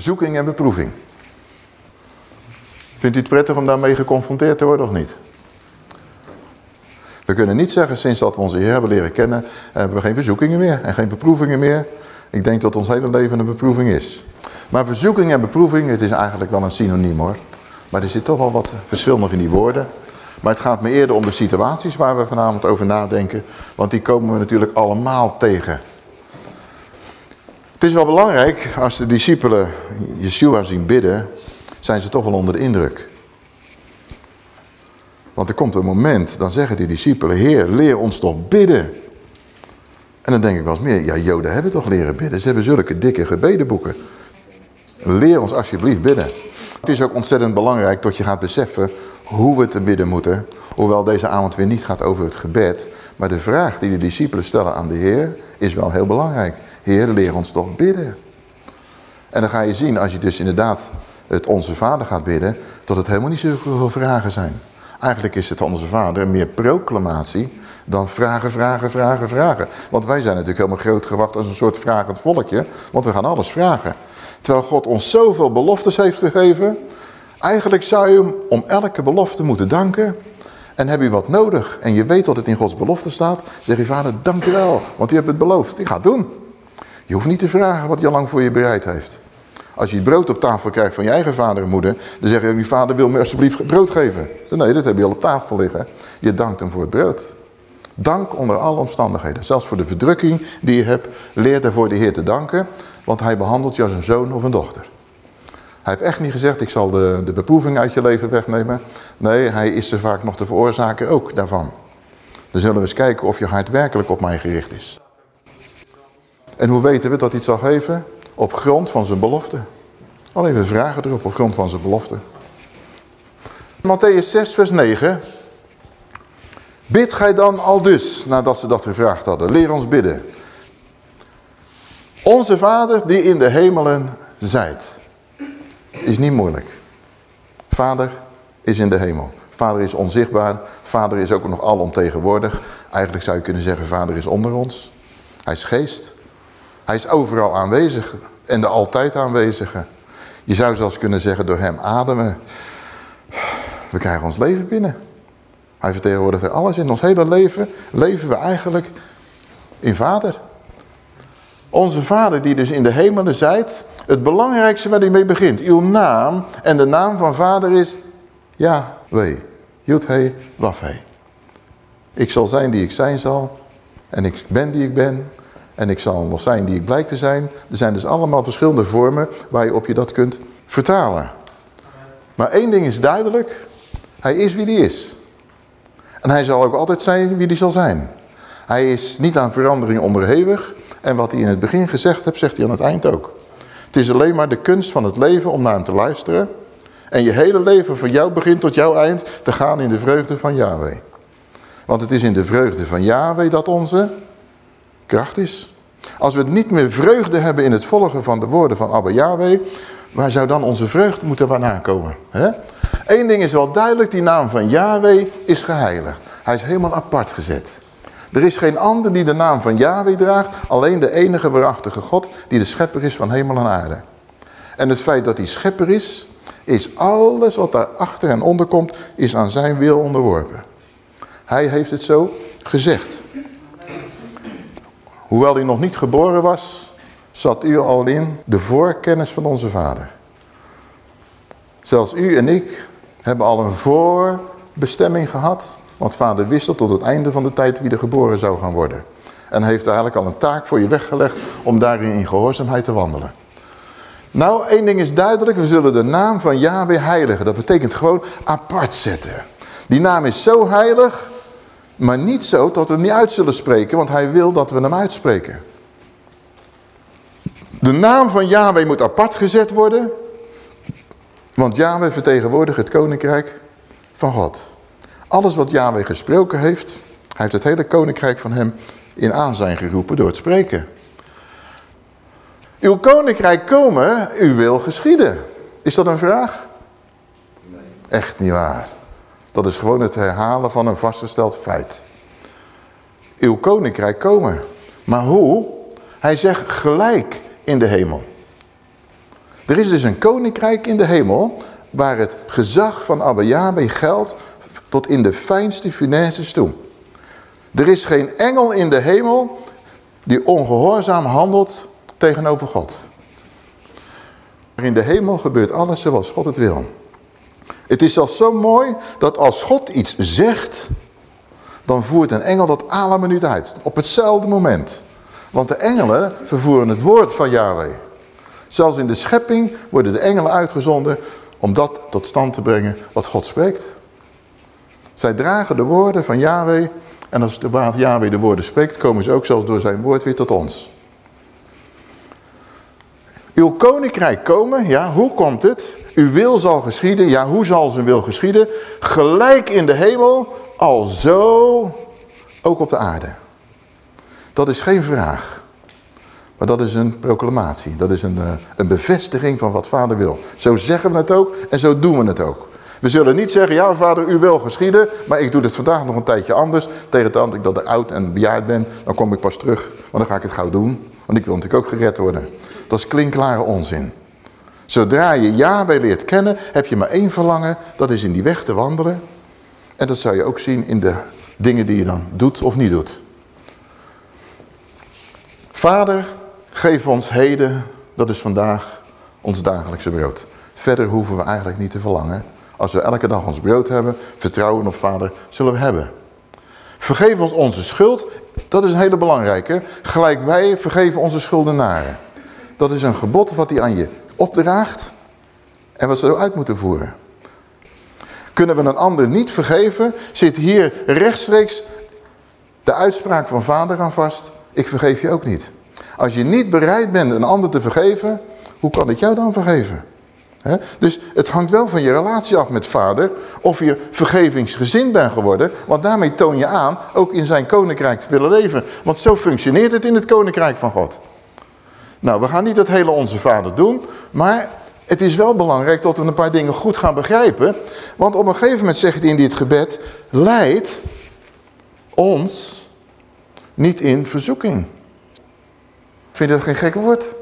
Verzoeking en beproeving. Vindt u het prettig om daarmee geconfronteerd te worden of niet? We kunnen niet zeggen, sinds dat we onze Heer hebben leren kennen, hebben we geen verzoekingen meer en geen beproevingen meer. Ik denk dat ons hele leven een beproeving is. Maar verzoeking en beproeving, het is eigenlijk wel een synoniem hoor. Maar er zit toch wel wat verschil nog in die woorden. Maar het gaat me eerder om de situaties waar we vanavond over nadenken. Want die komen we natuurlijk allemaal tegen. Het is wel belangrijk, als de discipelen Yeshua zien bidden, zijn ze toch wel onder de indruk. Want er komt een moment, dan zeggen die discipelen, Heer, leer ons toch bidden. En dan denk ik wel eens meer, ja, Joden hebben toch leren bidden. Ze hebben zulke dikke gebedenboeken. Leer ons alsjeblieft bidden. Het is ook ontzettend belangrijk dat je gaat beseffen hoe we te bidden moeten. Hoewel deze avond weer niet gaat over het gebed. Maar de vraag die de discipelen stellen aan de Heer is wel heel belangrijk. Heer, leer ons toch bidden. En dan ga je zien, als je dus inderdaad het Onze Vader gaat bidden, dat het helemaal niet zoveel vragen zijn. Eigenlijk is het Onze Vader meer proclamatie dan vragen, vragen, vragen, vragen. Want wij zijn natuurlijk helemaal groot gewacht als een soort vragend volkje, want we gaan alles vragen. Terwijl God ons zoveel beloftes heeft gegeven, eigenlijk zou je hem om elke belofte moeten danken. En heb je wat nodig en je weet dat het in Gods belofte staat, zeg je vader, dank je wel, want u hebt het beloofd. Ik ga het doen. Je hoeft niet te vragen wat hij al lang voor je bereid heeft. Als je het brood op tafel krijgt van je eigen vader en moeder, dan zeg je, die vader wil me alsjeblieft brood geven. Nee, dat heb je al op tafel liggen. Je dankt hem voor het brood. Dank onder alle omstandigheden. Zelfs voor de verdrukking die je hebt, leer daarvoor de Heer te danken. Want hij behandelt je als een zoon of een dochter. Hij heeft echt niet gezegd, ik zal de, de beproeving uit je leven wegnemen. Nee, hij is er vaak nog de veroorzaker ook daarvan. Dan zullen we eens kijken of je hart werkelijk op mij gericht is. En hoe weten we dat hij het zal geven? Op grond van zijn belofte. Alleen we vragen erop op grond van zijn belofte. Matthäus 6 vers 9. Bid gij dan al dus, nadat ze dat gevraagd hadden. Leer ons bidden. Onze Vader die in de hemelen zijt. Is niet moeilijk. Vader is in de hemel. Vader is onzichtbaar. Vader is ook nog alomtegenwoordig. Eigenlijk zou je kunnen zeggen, vader is onder ons. Hij is geest. Hij is overal aanwezig en de altijd aanwezige. Je zou zelfs kunnen zeggen door hem ademen. We krijgen ons leven binnen. Hij vertegenwoordigt er alles in ons hele leven. Leven we eigenlijk in vader. Onze vader die dus in de hemelen zijt. Het belangrijkste waar hij mee begint. Uw naam en de naam van vader is Yahweh. Yud-He, Waf-He. Ik zal zijn die ik zijn zal. En ik ben die ik ben. En ik zal nog zijn die ik blijk te zijn. Er zijn dus allemaal verschillende vormen waar je op je dat kunt vertalen. Maar één ding is duidelijk. Hij is wie hij is. En hij zal ook altijd zijn wie hij zal zijn. Hij is niet aan verandering onderhevig. En wat hij in het begin gezegd heeft, zegt hij aan het eind ook. Het is alleen maar de kunst van het leven om naar hem te luisteren. En je hele leven van jouw begin tot jouw eind te gaan in de vreugde van Yahweh. Want het is in de vreugde van Yahweh dat onze kracht is. Als we niet meer vreugde hebben in het volgen van de woorden van Abba Yahweh, waar zou dan onze vreugde moeten waarna komen? Eén ding is wel duidelijk, die naam van Yahweh is geheiligd. Hij is helemaal apart gezet. Er is geen ander die de naam van Yahweh draagt, alleen de enige waarachtige God die de schepper is van hemel en aarde. En het feit dat hij schepper is, is alles wat daarachter en onder komt, is aan zijn wil onderworpen. Hij heeft het zo gezegd. Hoewel hij nog niet geboren was, zat u al in de voorkennis van onze vader. Zelfs u en ik hebben al een voorbestemming gehad. Want vader wist tot het einde van de tijd wie er geboren zou gaan worden. En heeft eigenlijk al een taak voor je weggelegd om daarin in gehoorzaamheid te wandelen. Nou, één ding is duidelijk. We zullen de naam van Yahweh heiligen. Dat betekent gewoon apart zetten. Die naam is zo heilig maar niet zo dat we hem niet uit zullen spreken, want hij wil dat we hem uitspreken. De naam van Yahweh moet apart gezet worden, want Yahweh vertegenwoordigt het koninkrijk van God. Alles wat Yahweh gesproken heeft, hij heeft het hele koninkrijk van hem in aanzijn geroepen door het spreken. Uw koninkrijk komen, u wil geschieden. Is dat een vraag? Nee. Echt niet waar. Dat is gewoon het herhalen van een vastgesteld feit. Uw koninkrijk komen. Maar hoe? Hij zegt gelijk in de hemel. Er is dus een koninkrijk in de hemel waar het gezag van Abba Yahweh geldt tot in de fijnste finesses toe. Er is geen engel in de hemel die ongehoorzaam handelt tegenover God. Maar in de hemel gebeurt alles zoals God het wil. Het is zelfs zo mooi dat als God iets zegt, dan voert een engel dat alle minuut uit. Op hetzelfde moment. Want de engelen vervoeren het woord van Yahweh. Zelfs in de schepping worden de engelen uitgezonden om dat tot stand te brengen wat God spreekt. Zij dragen de woorden van Yahweh en als de Yahweh de woorden spreekt, komen ze ook zelfs door zijn woord weer tot ons. Uw koninkrijk komen, ja, hoe komt het? Uw wil zal geschieden, ja, hoe zal zijn wil geschieden? Gelijk in de hemel, al zo ook op de aarde. Dat is geen vraag. Maar dat is een proclamatie. Dat is een, eh, een bevestiging van wat vader wil. Zo zeggen we het ook en zo doen we het ook. We zullen niet zeggen, ja vader, u wil geschieden, maar ik doe het vandaag nog een tijdje anders. Tegen het dat ik oud en bejaard ben, dan kom ik pas terug, want dan ga ik het gauw doen. Want ik wil natuurlijk ook gered worden. Dat is klinkklare onzin. Zodra je Yahweh leert kennen, heb je maar één verlangen, dat is in die weg te wandelen. En dat zou je ook zien in de dingen die je dan doet of niet doet. Vader, geef ons heden, dat is vandaag, ons dagelijkse brood. Verder hoeven we eigenlijk niet te verlangen. Als we elke dag ons brood hebben, vertrouwen op vader, zullen we hebben. Vergeef ons onze schuld, dat is een hele belangrijke. Gelijk wij vergeven onze schuldenaren. Dat is een gebod wat hij aan je opdraagt en wat ze eruit moeten voeren. Kunnen we een ander niet vergeven, zit hier rechtstreeks de uitspraak van vader aan vast. Ik vergeef je ook niet. Als je niet bereid bent een ander te vergeven, hoe kan ik jou dan vergeven? Dus het hangt wel van je relatie af met vader, of je vergevingsgezind bent geworden, want daarmee toon je aan ook in zijn koninkrijk te willen leven. Want zo functioneert het in het koninkrijk van God. Nou, we gaan niet het hele onze vader doen, maar het is wel belangrijk dat we een paar dingen goed gaan begrijpen. Want op een gegeven moment zegt hij in dit gebed, leid ons niet in verzoeking. Vind je dat geen gekke woord?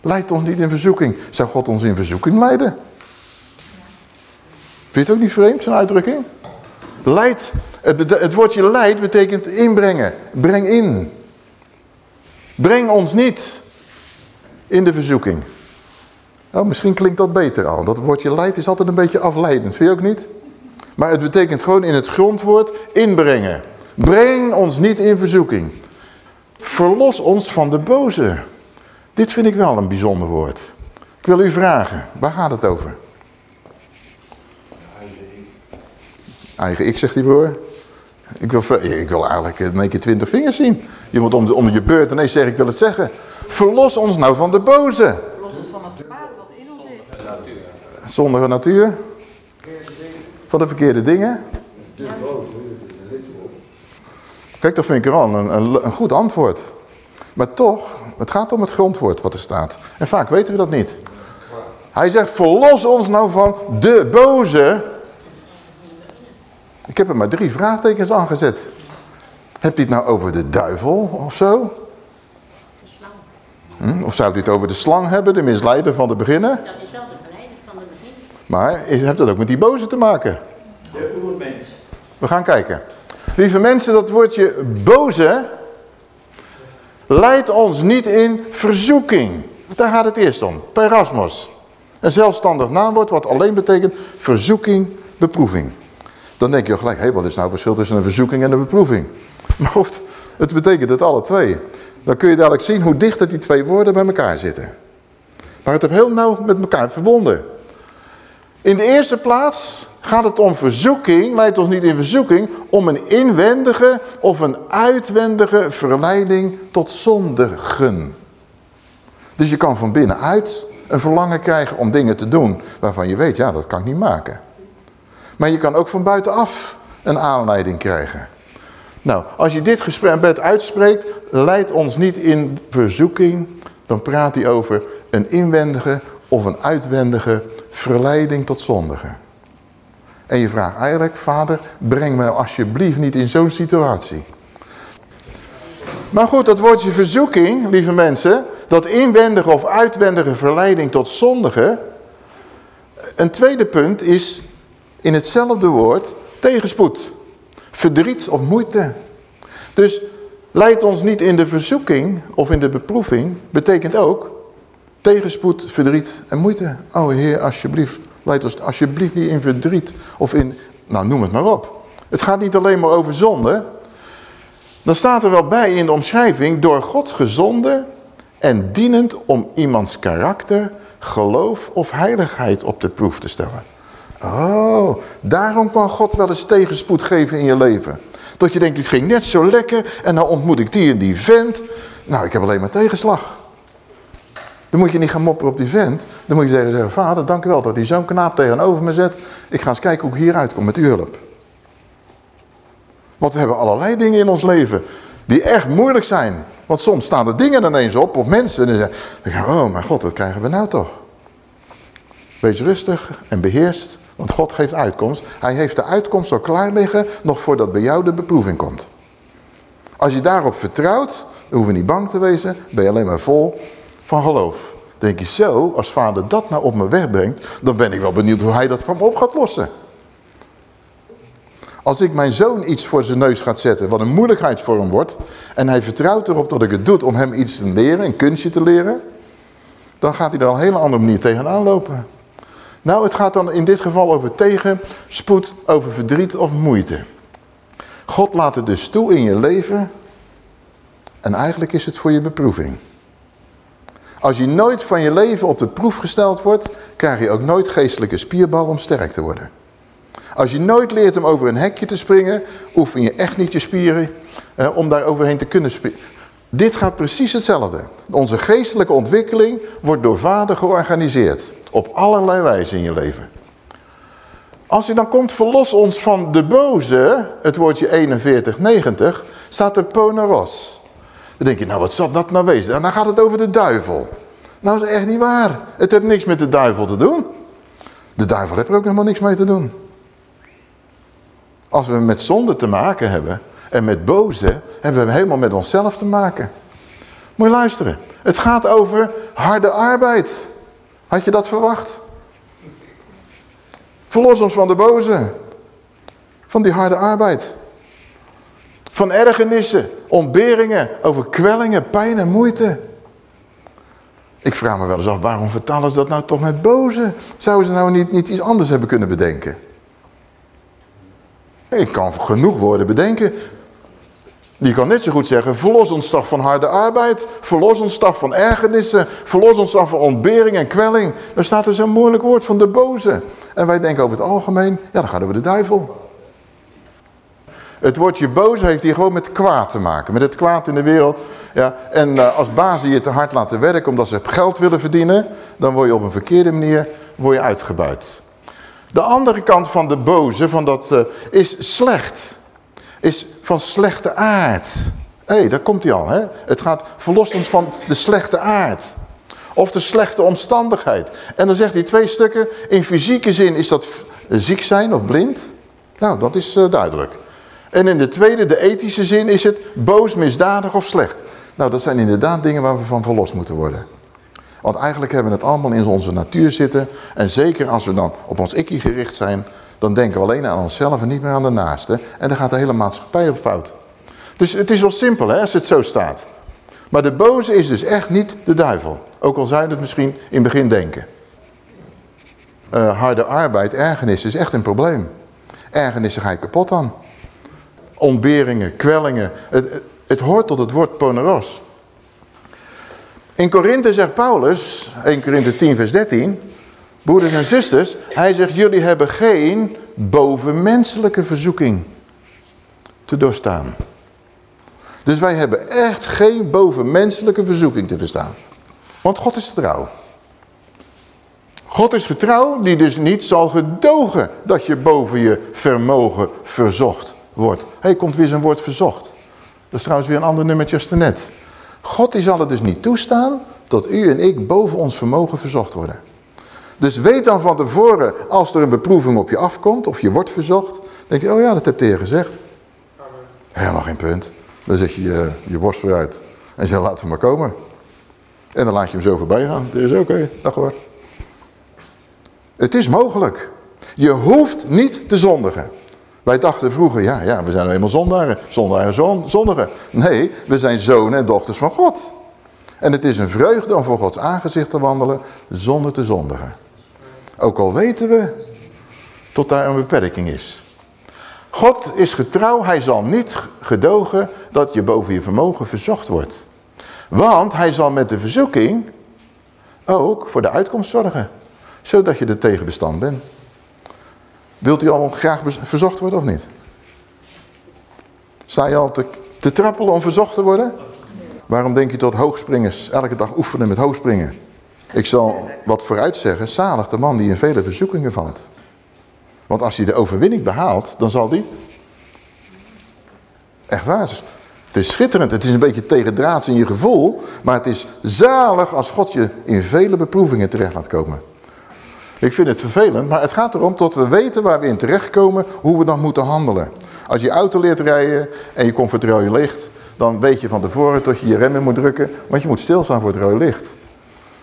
Leid ons niet in verzoeking. Zou God ons in verzoeking leiden? Vind je het ook niet vreemd, zo'n uitdrukking? Leid, het, het woordje leid betekent inbrengen. Breng in. Breng ons niet in de verzoeking. Nou, misschien klinkt dat beter al. Dat woordje leid is altijd een beetje afleidend, vind je ook niet? Maar het betekent gewoon in het grondwoord inbrengen. Breng ons niet in verzoeking. Verlos ons van de boze. Dit vind ik wel een bijzonder woord. Ik wil u vragen, waar gaat het over? Eigen ik, zegt die broer. Ik wil, ik wil eigenlijk in één keer twintig vingers zien. Je moet om, de, om je beurt ineens zeggen, ik wil het zeggen. Verlos ons nou van de boze. Verlos ons van het kwaad wat in ons is. Zonder natuur. Van de verkeerde dingen. Kijk, dat vind ik wel een, een, een goed antwoord. Maar toch, het gaat om het grondwoord wat er staat. En vaak weten we dat niet. Hij zegt, verlos ons nou van de boze. Ik heb er maar drie vraagtekens aangezet. Hebt hij het nou over de duivel of zo? Hm? Of zou hij het over de slang hebben, de misleider van de beginnen? Dat is wel de verleider van de begin. Maar heeft dat ook met die boze te maken? De oermens. We gaan kijken. Lieve mensen, dat woordje boze leidt ons niet in verzoeking. Daar gaat het eerst om. Perasmos. Een zelfstandig naamwoord wat alleen betekent verzoeking, beproeving. Dan denk je gelijk, hé, wat is nou het verschil tussen een verzoeking en een beproeving? Maar goed, het betekent het alle twee. Dan kun je dadelijk zien hoe dicht het die twee woorden bij elkaar zitten. Maar het heeft heel nauw met elkaar verbonden. In de eerste plaats gaat het om verzoeking, leidt ons niet in verzoeking, om een inwendige of een uitwendige verleiding tot zondigen. Dus je kan van binnenuit een verlangen krijgen om dingen te doen waarvan je weet, ja dat kan ik niet maken. Maar je kan ook van buitenaf een aanleiding krijgen. Nou, als je dit gesprek uitspreekt, leidt ons niet in verzoeking, dan praat hij over een inwendige of een uitwendige verleiding tot zondigen. En je vraagt eigenlijk, vader, breng me alsjeblieft niet in zo'n situatie. Maar goed, dat woordje verzoeking, lieve mensen, dat inwendige of uitwendige verleiding tot zondigen. Een tweede punt is in hetzelfde woord tegenspoed. Verdriet of moeite. Dus leid ons niet in de verzoeking of in de beproeving, betekent ook tegenspoed, verdriet en moeite. Oh Heer, alsjeblieft, leid ons alsjeblieft niet in verdriet of in, nou noem het maar op. Het gaat niet alleen maar over zonde. Dan staat er wel bij in de omschrijving, door God gezonden en dienend om iemands karakter, geloof of heiligheid op de proef te stellen. Oh, daarom kan God wel eens tegenspoed geven in je leven. Dat je denkt, het ging net zo lekker en dan ontmoet ik die en die vent. Nou, ik heb alleen maar tegenslag. Dan moet je niet gaan mopperen op die vent. Dan moet je zeggen, vader, dank u wel dat hij zo'n knaap tegenover me zet. Ik ga eens kijken hoe ik hieruit kom met uw hulp. Want we hebben allerlei dingen in ons leven die echt moeilijk zijn. Want soms staan er dingen ineens op, of mensen. En dan zeggen, oh mijn god, wat krijgen we nou toch? Wees rustig en beheerst, want God geeft uitkomst. Hij heeft de uitkomst al klaar liggen, nog voordat bij jou de beproeving komt. Als je daarop vertrouwt, dan hoeven we niet bang te wezen, ben je alleen maar vol van geloof. Denk je zo, als vader dat nou op me wegbrengt, dan ben ik wel benieuwd hoe hij dat van me op gaat lossen. Als ik mijn zoon iets voor zijn neus gaat zetten, wat een moeilijkheid voor hem wordt, en hij vertrouwt erop dat ik het doe om hem iets te leren, een kunstje te leren, dan gaat hij er al een hele andere manier tegenaan lopen. Nou, het gaat dan in dit geval over tegenspoed, over verdriet of moeite. God laat het dus toe in je leven en eigenlijk is het voor je beproeving. Als je nooit van je leven op de proef gesteld wordt, krijg je ook nooit geestelijke spierbal om sterk te worden. Als je nooit leert om over een hekje te springen, oefen je echt niet je spieren eh, om daar overheen te kunnen springen. Dit gaat precies hetzelfde. Onze geestelijke ontwikkeling wordt door vader georganiseerd. Op allerlei wijze in je leven. Als je dan komt, verlos ons van de boze, het woordje 4190, staat er poneros. Dan denk je, nou wat zal dat nou wezen? En dan gaat het over de duivel. Nou, is echt niet waar. Het heeft niks met de duivel te doen. De duivel heeft er ook helemaal niks mee te doen. Als we met zonde te maken hebben en met boze, hebben we helemaal met onszelf te maken. Moet je luisteren. Het gaat over harde arbeid. Had je dat verwacht? Verlos ons van de boze. Van die harde arbeid. Van ergernissen, ontberingen, over kwellingen, pijn en moeite. Ik vraag me wel eens af, waarom vertalen ze dat nou toch met boze? Zouden ze nou niet, niet iets anders hebben kunnen bedenken? Ik kan genoeg woorden bedenken. Die kan net zo goed zeggen, verlos ons toch van harde arbeid, verlos ons toch van ergernissen, verlos ons toch van ontbering en kwelling. Er staat dus een moeilijk woord van de boze. En wij denken over het algemeen, ja dan het over de duivel. Het woordje boze heeft hier gewoon met kwaad te maken. Met het kwaad in de wereld. Ja, en uh, als bazen je te hard laten werken omdat ze geld willen verdienen. Dan word je op een verkeerde manier word je uitgebuit. De andere kant van de boze van dat, uh, is slecht. Is van slechte aard. Hé, hey, daar komt hij al. Hè? Het gaat verlost ons van de slechte aard. Of de slechte omstandigheid. En dan zegt hij twee stukken. In fysieke zin is dat ziek zijn of blind. Nou, dat is uh, duidelijk. En in de tweede, de ethische zin, is het boos, misdadig of slecht. Nou, dat zijn inderdaad dingen waar we van verlost moeten worden. Want eigenlijk hebben we het allemaal in onze natuur zitten. En zeker als we dan op ons ikkie gericht zijn, dan denken we alleen aan onszelf en niet meer aan de naaste. En dan gaat de hele maatschappij op fout. Dus het is wel simpel hè, als het zo staat. Maar de boze is dus echt niet de duivel. Ook al zou het misschien in het begin denken. Uh, harde arbeid, ergernis is echt een probleem. Ergernissen ga je kapot aan ontberingen, kwellingen. Het, het, het hoort tot het woord poneros. In Korinthe zegt Paulus, 1 Korinthe 10 vers 13, broeders en zusters, hij zegt jullie hebben geen bovenmenselijke verzoeking te doorstaan. Dus wij hebben echt geen bovenmenselijke verzoeking te verstaan. Want God is trouw. God is getrouw die dus niet zal gedogen dat je boven je vermogen verzocht wordt. Hij komt weer zijn woord verzocht. Dat is trouwens weer een ander nummertje als net. God die zal het dus niet toestaan dat u en ik boven ons vermogen verzocht worden. Dus weet dan van tevoren, als er een beproeving op je afkomt, of je wordt verzocht, denk je, oh ja, dat de Heer gezegd. Helemaal geen punt. Dan zet je je, je borst vooruit en zeg, laten we maar komen. En dan laat je hem zo voorbij gaan. Dat is oké, dag hoor. Het is mogelijk. Je hoeft niet te zondigen. Wij dachten vroeger, ja, ja we zijn nou eenmaal zondaren. Zondaren, zon, zondigen. Nee, we zijn zonen en dochters van God. En het is een vreugde om voor Gods aangezicht te wandelen zonder te zondigen. Ook al weten we tot daar een beperking is. God is getrouw, hij zal niet gedogen dat je boven je vermogen verzocht wordt. Want hij zal met de verzoeking ook voor de uitkomst zorgen. Zodat je er tegen bestand bent. Wilt u al graag verzocht worden of niet? Sta je al te, te trappelen om verzocht te worden? Waarom denk je dat hoogspringers elke dag oefenen met hoogspringen? Ik zal wat vooruit zeggen, zalig de man die in vele verzoekingen valt. Want als hij de overwinning behaalt, dan zal die... Echt waar, het is schitterend. Het is een beetje tegendraads in je gevoel. Maar het is zalig als God je in vele beproevingen terecht laat komen. Ik vind het vervelend, maar het gaat erom dat we weten waar we in terechtkomen, hoe we dan moeten handelen. Als je auto leert rijden en je komt voor het rode licht, dan weet je van tevoren dat je je remmen moet drukken, want je moet stilstaan voor het rode licht.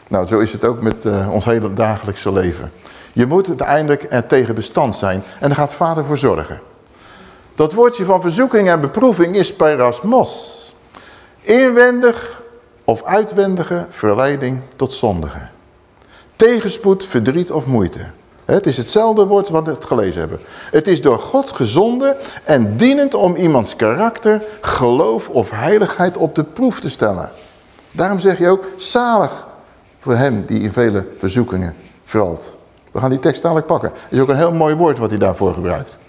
Nou, zo is het ook met uh, ons hele dagelijkse leven. Je moet uiteindelijk er tegen bestand zijn en daar gaat vader voor zorgen. Dat woordje van verzoeking en beproeving is perasmos. Inwendig of uitwendige verleiding tot zondige. Tegenspoed, verdriet of moeite. Het is hetzelfde woord wat we het gelezen hebben. Het is door God gezonden en dienend om iemands karakter, geloof of heiligheid op de proef te stellen. Daarom zeg je ook, zalig voor hem die in vele verzoekingen valt. We gaan die tekst dadelijk pakken. Het is ook een heel mooi woord wat hij daarvoor gebruikt.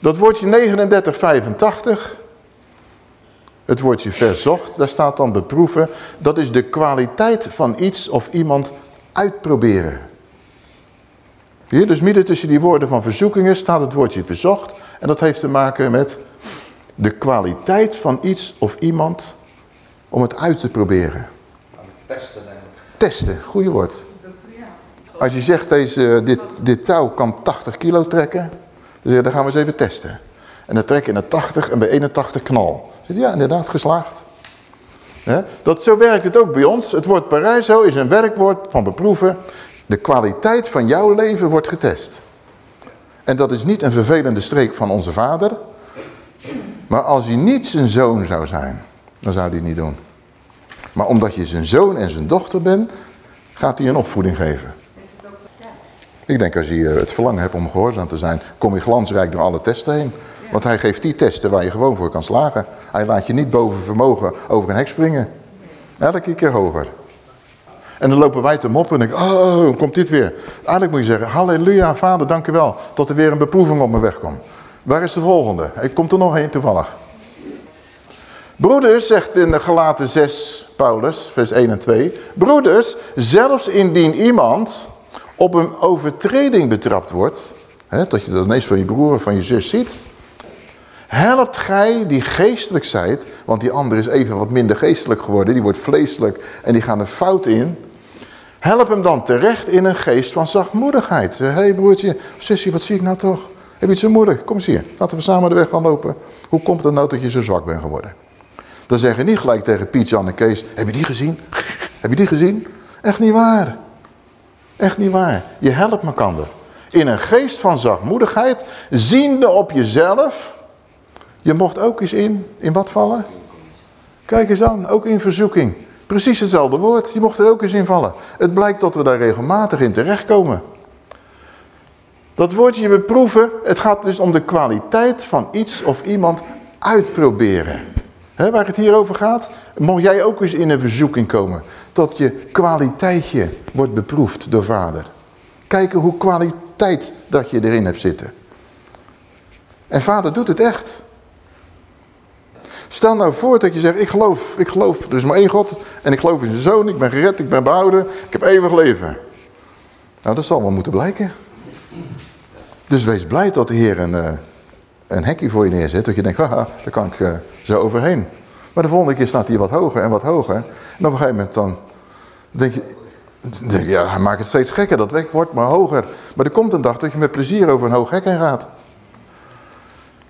Dat woordje 3985, het woordje verzocht, daar staat dan beproeven. Dat is de kwaliteit van iets of iemand uitproberen. Hier, dus midden tussen die woorden van verzoekingen staat het woordje verzocht. En dat heeft te maken met de kwaliteit van iets of iemand om het uit te proberen. Testen. Testen, goede woord. Als je zegt, deze, dit, dit touw kan 80 kilo trekken, dan, dan gaan we eens even testen. En dan trek je naar 80 en bij 81 knal. Zit ja, inderdaad, geslaagd. Dat, zo werkt het ook bij ons. Het woord Parijso is een werkwoord van beproeven. De kwaliteit van jouw leven wordt getest. En dat is niet een vervelende streek van onze vader. Maar als hij niet zijn zoon zou zijn, dan zou hij het niet doen. Maar omdat je zijn zoon en zijn dochter bent, gaat hij een opvoeding geven. Ik denk als je het verlangen hebt om gehoorzaam te zijn, kom je glansrijk door alle testen heen. Want hij geeft die testen waar je gewoon voor kan slagen. Hij laat je niet boven vermogen over een hek springen. Elke keer hoger. En dan lopen wij te moppen en denk oh, komt dit weer. Eigenlijk moet je zeggen, halleluja, vader, dank u wel. Tot er weer een beproeving op me weg komt. Waar is de volgende? Ik komt er nog één toevallig. Broeders, zegt in de gelaten 6, Paulus, vers 1 en 2. Broeders, zelfs indien iemand op een overtreding betrapt wordt, hè, dat je dat ineens van je broer of van je zus ziet, helpt gij die geestelijk zijt, want die ander is even wat minder geestelijk geworden, die wordt vleeselijk en die gaan er fout in. Help hem dan terecht in een geest van zachtmoedigheid. Hé hey broertje, zusje, wat zie ik nou toch? Heb je het zo moeilijk? Kom eens hier, laten we samen de weg gaan lopen. Hoe komt het nou dat je zo zwak bent geworden? Dan zeg je niet gelijk tegen Piet, Jan en Kees, heb je die gezien? heb je die gezien? Echt niet waar. Echt niet waar. Je helpt elkaar. In een geest van zachtmoedigheid, ziende op jezelf. Je mocht ook eens in, in wat vallen? Kijk eens aan, ook in verzoeking. Precies hetzelfde woord, je mocht er ook eens in vallen. Het blijkt dat we daar regelmatig in terechtkomen. Dat woordje beproeven, het gaat dus om de kwaliteit van iets of iemand uitproberen. Waar het hier over gaat, mocht jij ook eens in een verzoeking komen. Dat je kwaliteitje wordt beproefd door vader. Kijken hoe kwaliteit dat je erin hebt zitten. En vader doet het echt. Stel nou voor dat je zegt, ik geloof, ik geloof, er is maar één God. En ik geloof in zijn zoon, ik ben gered, ik ben behouden, ik heb eeuwig leven. Nou, dat zal wel moeten blijken. Dus wees blij dat de Heer een, eh, een hekje voor je neerzet. Dat je denkt, haha, daar kan ik... Uh, zo overheen. Maar de volgende keer staat hij wat hoger en wat hoger. En op een gegeven moment dan denk je, ja, hij maakt het steeds gekker. Dat weg wordt maar hoger. Maar er komt een dag dat je met plezier over een hoog hek heen gaat.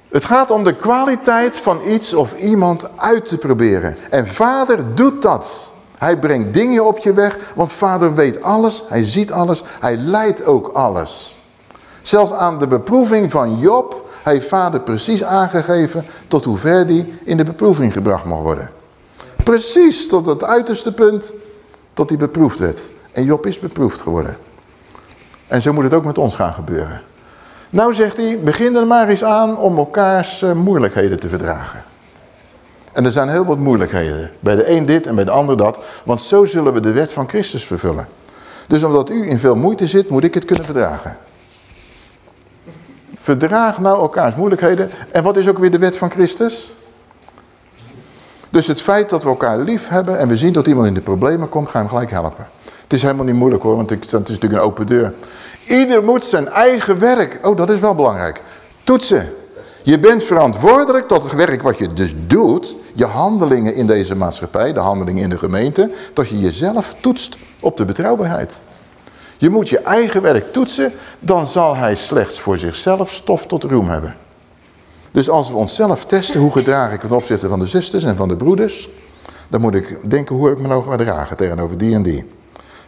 Het gaat om de kwaliteit van iets of iemand uit te proberen. En vader doet dat. Hij brengt dingen op je weg, want vader weet alles, hij ziet alles, hij leidt ook alles. Zelfs aan de beproeving van Job heeft vader precies aangegeven tot hoe ver die in de beproeving gebracht mag worden. Precies tot het uiterste punt tot hij beproefd werd. En Job is beproefd geworden. En zo moet het ook met ons gaan gebeuren. Nou zegt hij, begin er maar eens aan om elkaars eh, moeilijkheden te verdragen. En er zijn heel wat moeilijkheden. Bij de een dit en bij de ander dat. Want zo zullen we de wet van Christus vervullen. Dus omdat u in veel moeite zit, moet ik het kunnen verdragen. Verdraag nou elkaars moeilijkheden. En wat is ook weer de wet van Christus? Dus het feit dat we elkaar lief hebben en we zien dat iemand in de problemen komt, gaan we gelijk helpen. Het is helemaal niet moeilijk hoor, want het is natuurlijk een open deur. Ieder moet zijn eigen werk, oh dat is wel belangrijk, toetsen. Je bent verantwoordelijk tot het werk wat je dus doet, je handelingen in deze maatschappij, de handelingen in de gemeente, dat je jezelf toetst op de betrouwbaarheid. Je moet je eigen werk toetsen, dan zal hij slechts voor zichzelf stof tot roem hebben. Dus als we onszelf testen, hoe gedraag ik ten opzichte van de zusters en van de broeders, dan moet ik denken, hoe ik me nou gedragen tegenover die en die.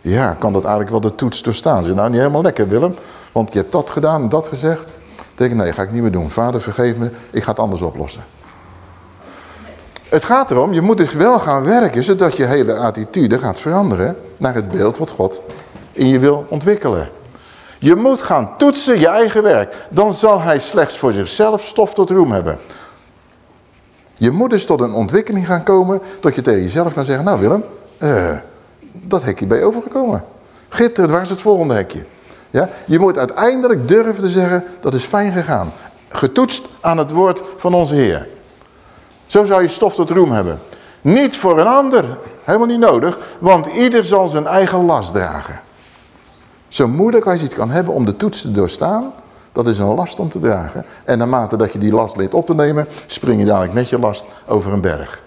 Ja, kan dat eigenlijk wel de toets doorstaan? Zeg, nou niet helemaal lekker Willem, want je hebt dat gedaan en dat gezegd. Denk ik, nee, ga ik niet meer doen. Vader, vergeef me, ik ga het anders oplossen. Het gaat erom, je moet dus wel gaan werken, zodat je hele attitude gaat veranderen naar het beeld wat God in je wil ontwikkelen. Je moet gaan toetsen je eigen werk. Dan zal hij slechts voor zichzelf stof tot roem hebben. Je moet dus tot een ontwikkeling gaan komen... dat je tegen jezelf kan zeggen... nou Willem, uh, dat hekje ben je overgekomen. Gitter, waar is het volgende hekje? Ja? Je moet uiteindelijk durven te zeggen... dat is fijn gegaan. Getoetst aan het woord van onze Heer. Zo zou je stof tot roem hebben. Niet voor een ander. Helemaal niet nodig. Want ieder zal zijn eigen last dragen. Zo moeilijk als je het kan hebben om de toets te doorstaan, dat is een last om te dragen. En naarmate dat je die last leert op te nemen, spring je dadelijk met je last over een berg.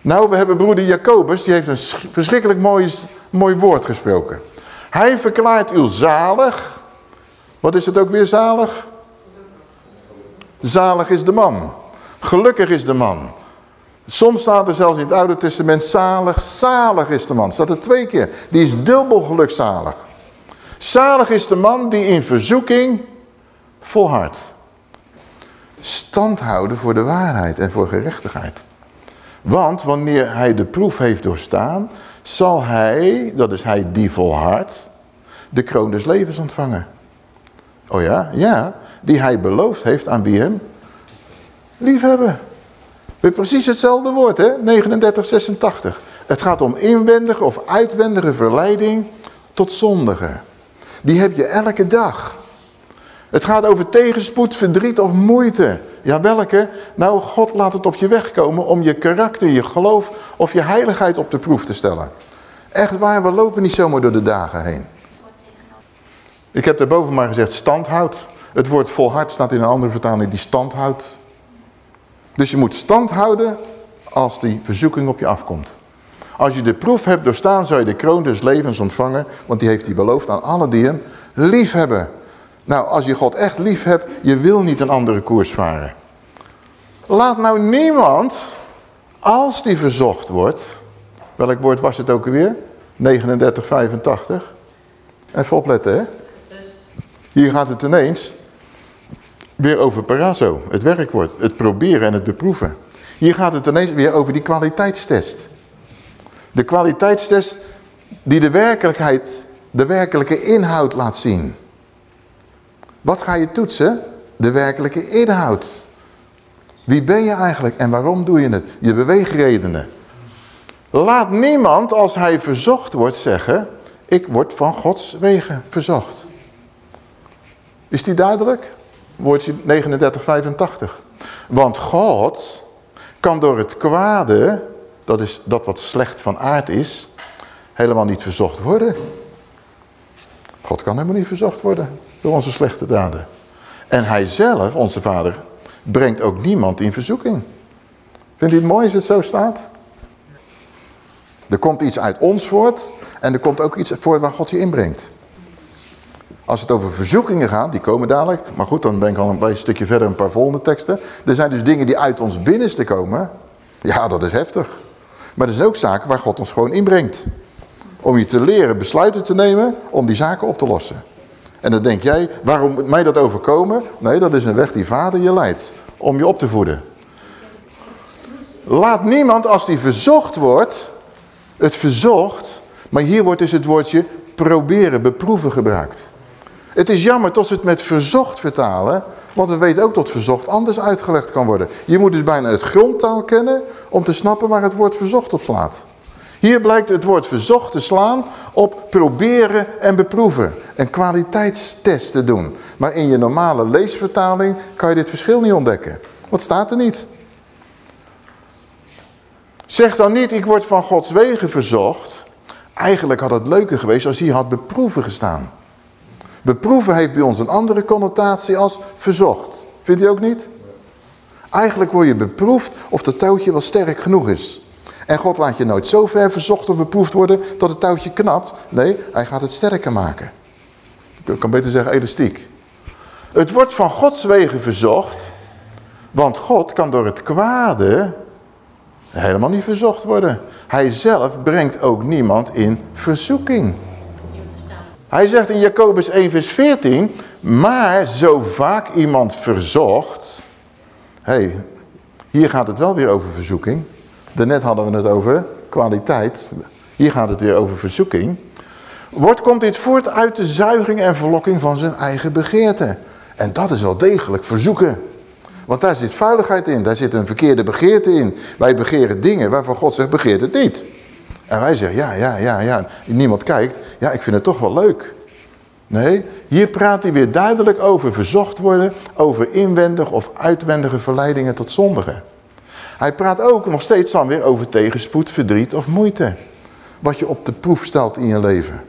Nou, we hebben broeder Jacobus, die heeft een verschrikkelijk mooi, mooi woord gesproken. Hij verklaart u zalig. Wat is het ook weer zalig? Zalig is de man. Gelukkig is de man. Soms staat er zelfs in het Oude Testament zalig, zalig is de man. Staat er twee keer. Die is dubbel gelukzalig. Zalig is de man die in verzoeking volhardt. Stand houden voor de waarheid en voor gerechtigheid. Want wanneer hij de proef heeft doorstaan, zal hij, dat is hij die volhardt, de kroon des levens ontvangen. Oh ja? Ja, die hij beloofd heeft aan wie hem liefhebben. Weer precies hetzelfde woord, hè? 39, 86. Het gaat om inwendige of uitwendige verleiding tot zondigen. Die heb je elke dag. Het gaat over tegenspoed, verdriet of moeite. Ja, welke? Nou, God laat het op je weg komen om je karakter, je geloof of je heiligheid op de proef te stellen. Echt waar, we lopen niet zomaar door de dagen heen. Ik heb daarboven maar gezegd standhoud. Het woord volhard staat in een andere vertaling die standhoudt. Dus je moet stand houden als die verzoeking op je afkomt. Als je de proef hebt doorstaan, zou je de kroon des levens ontvangen. Want die heeft hij beloofd aan alle die hem lief hebben. Nou, als je God echt lief hebt, je wil niet een andere koers varen. Laat nou niemand, als die verzocht wordt... Welk woord was het ook alweer? 3985. Even opletten, hè. Hier gaat het ineens weer over parazo, het werkwoord. Het proberen en het beproeven. Hier gaat het ineens weer over die kwaliteitstest. De kwaliteitstest die de werkelijkheid, de werkelijke inhoud laat zien. Wat ga je toetsen? De werkelijke inhoud. Wie ben je eigenlijk en waarom doe je het? Je beweegredenen. Laat niemand als hij verzocht wordt zeggen, ik word van Gods wegen verzocht. Is die duidelijk? Woordje 3985. Want God kan door het kwade dat is dat wat slecht van aard is, helemaal niet verzocht worden. God kan helemaal niet verzocht worden door onze slechte daden. En hij zelf, onze vader, brengt ook niemand in verzoeking. Vindt u het mooi als het zo staat? Er komt iets uit ons voort en er komt ook iets voort waar God je inbrengt. Als het over verzoekingen gaat, die komen dadelijk. Maar goed, dan ben ik al een stukje verder een paar volgende teksten. Er zijn dus dingen die uit ons binnenste komen. Ja, dat is heftig. Maar er zijn ook zaken waar God ons gewoon inbrengt. Om je te leren besluiten te nemen om die zaken op te lossen. En dan denk jij, waarom mij dat overkomen? Nee, dat is een weg die vader je leidt. Om je op te voeden. Laat niemand als die verzocht wordt, het verzocht. Maar hier wordt dus het woordje proberen, beproeven gebruikt. Het is jammer tot ze het met verzocht vertalen. Want we weten ook dat verzocht anders uitgelegd kan worden. Je moet dus bijna het grondtaal kennen om te snappen waar het woord verzocht op slaat. Hier blijkt het woord verzocht te slaan op proberen en beproeven. Een kwaliteitstest te doen. Maar in je normale leesvertaling kan je dit verschil niet ontdekken. Wat staat er niet? Zeg dan niet, ik word van Gods wegen verzocht. Eigenlijk had het leuker geweest als hij had beproeven gestaan. Beproeven heeft bij ons een andere connotatie als verzocht. Vindt u ook niet? Eigenlijk word je beproefd of het touwtje wel sterk genoeg is. En God laat je nooit zo ver verzocht of beproefd worden dat het touwtje knapt. Nee, hij gaat het sterker maken. Ik kan beter zeggen elastiek. Het wordt van Gods wegen verzocht. Want God kan door het kwade helemaal niet verzocht worden. Hij zelf brengt ook niemand in verzoeking. Hij zegt in Jacobus 1 vers 14, maar zo vaak iemand verzocht, hey, hier gaat het wel weer over verzoeking. Daarnet hadden we het over kwaliteit, hier gaat het weer over verzoeking. Wordt, komt dit voort uit de zuiging en verlokking van zijn eigen begeerte. En dat is wel degelijk verzoeken. Want daar zit vuiligheid in, daar zit een verkeerde begeerte in. Wij begeren dingen waarvan God zegt, begeert het niet. En wij zeggen, ja, ja, ja, ja. Niemand kijkt. Ja, ik vind het toch wel leuk. Nee, hier praat hij weer duidelijk over verzocht worden, over inwendige of uitwendige verleidingen tot zondigen. Hij praat ook nog steeds dan weer over tegenspoed, verdriet of moeite. Wat je op de proef stelt in je leven.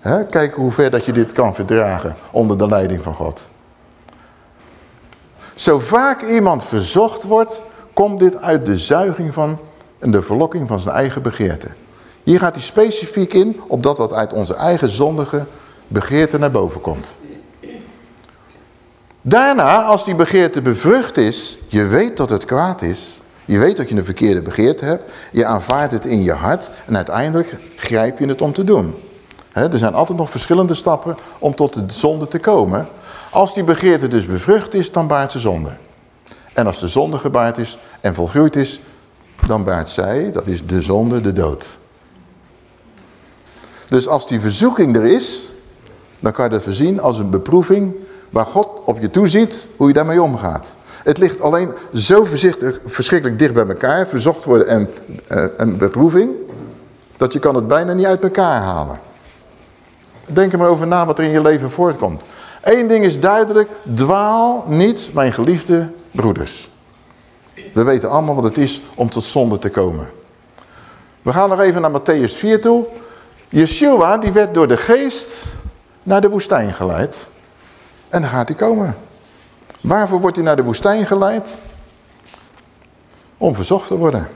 He, kijk hoe ver dat je dit kan verdragen onder de leiding van God. Zo vaak iemand verzocht wordt, komt dit uit de zuiging van en de verlokking van zijn eigen begeerte. Hier gaat hij specifiek in op dat wat uit onze eigen zondige begeerte naar boven komt. Daarna, als die begeerte bevrucht is, je weet dat het kwaad is. Je weet dat je een verkeerde begeerte hebt. Je aanvaardt het in je hart en uiteindelijk grijp je het om te doen. er zijn altijd nog verschillende stappen om tot de zonde te komen. Als die begeerte dus bevrucht is, dan baart ze zonde. En als de zonde gebaard is en volgroeid is, dan baart zij, dat is de zonde, de dood. Dus als die verzoeking er is, dan kan je dat voorzien als een beproeving waar God op je toeziet hoe je daarmee omgaat. Het ligt alleen zo voorzichtig, verschrikkelijk dicht bij elkaar, verzocht worden en, uh, en beproeving, dat je kan het bijna niet uit elkaar halen. Denk er maar over na wat er in je leven voortkomt. Eén ding is duidelijk, dwaal niet, mijn geliefde broeders. We weten allemaal wat het is om tot zonde te komen. We gaan nog even naar Matthäus 4 toe. Yeshua die werd door de geest naar de woestijn geleid. En dan gaat hij komen. Waarvoor wordt hij naar de woestijn geleid? Om verzocht te worden.